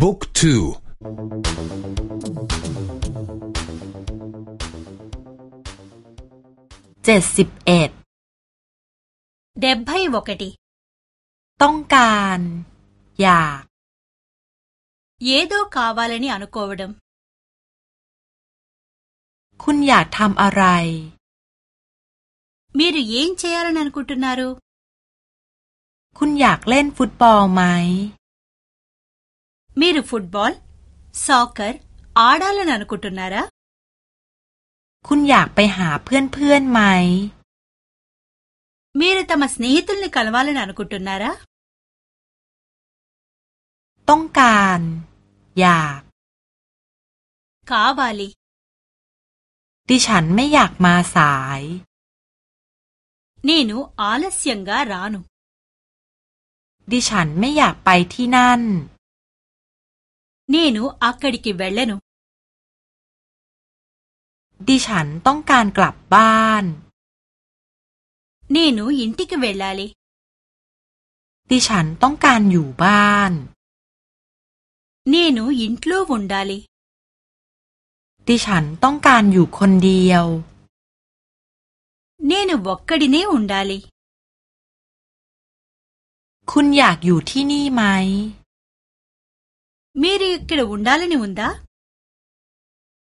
บุ๊กทูเจ็ดสิบเอ็ดเดบให้บอกดิต้องการ อยาก เยโดคาวาเลนี่อนุโกวดมคุณอยากทำอะไร มีหรือเย็นเชียร์นันกุตุนารุคุณอยากเล่นฟุตบอลไหม మీరు football soccer ఆడాలని అనుకుంటున్నారా คุณอยากไปหาเพื่อนๆไหม మీరు తమ స్నేహితుల్ని కలవాలని అనుకుంటున్నారా ต้องการ อยาก కావాలి ดิฉันไม่อยากมาสาย నేను ఆలస్యంగా రాను ดิฉันไม่อยากไปที่นั่น నేను అక్కడికి వెళ్ళను ดิฉันต้องการกลับบ้าน నేను ఇంటికి వెళ్ళాలి ดิฉันต้องการอยู่บ้าน నేను ఇంట్లో ఉండాలి ดิฉันต้องการอยู่คนเดียว నేను ఒక్కడినే ఉండాలి คุณอยากอยู่ที่นี่ไหม మీరు ఇక్కడ ఉండాలని ఉందా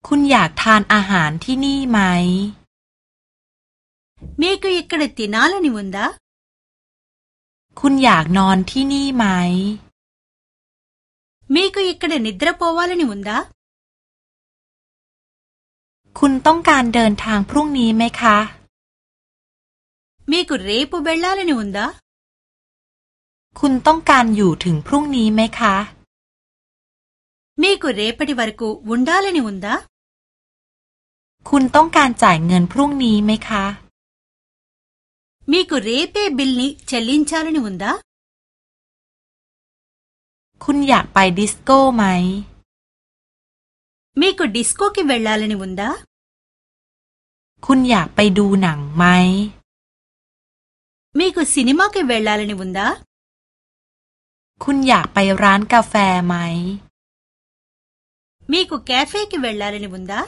คุณอยากทานอาหารที่นี่ไหม మీకు ఇక్కడ తినాలని ఉందా คุณอยากนอนที่นี่ไหม మీకు ఇక్కడ నిద్రపోవాలని ఉందా คุณต้องการเดินทางพรุ่งนี้ไหมคะ మీకు రేపు వెళ్ళాలని ఉందా คุณต้องการอยู่ถึงพรุ่งนี้ไหมคะ మీకు రేపటి వరకు ఉండాలని ఉందా คุณต้องการจ่ายเงินพรุ่งนี้ไหมคะ మీకు రేపే బిల్ని చెల్లించాలని ఉందా คุณอยากไปดิสโก้ไหม మీకు డిస్కోకి వెళ్ళాలని ఉందా คุณอยากไปดูหนังไหม మీకు సినిమాకి వెళ్ళాలని ఉందా คุณอยากไปร้านกาแฟไหม మీకు క్యాఫేకి వెళ్ళాలని ఉందా?